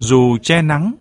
Dù che nắng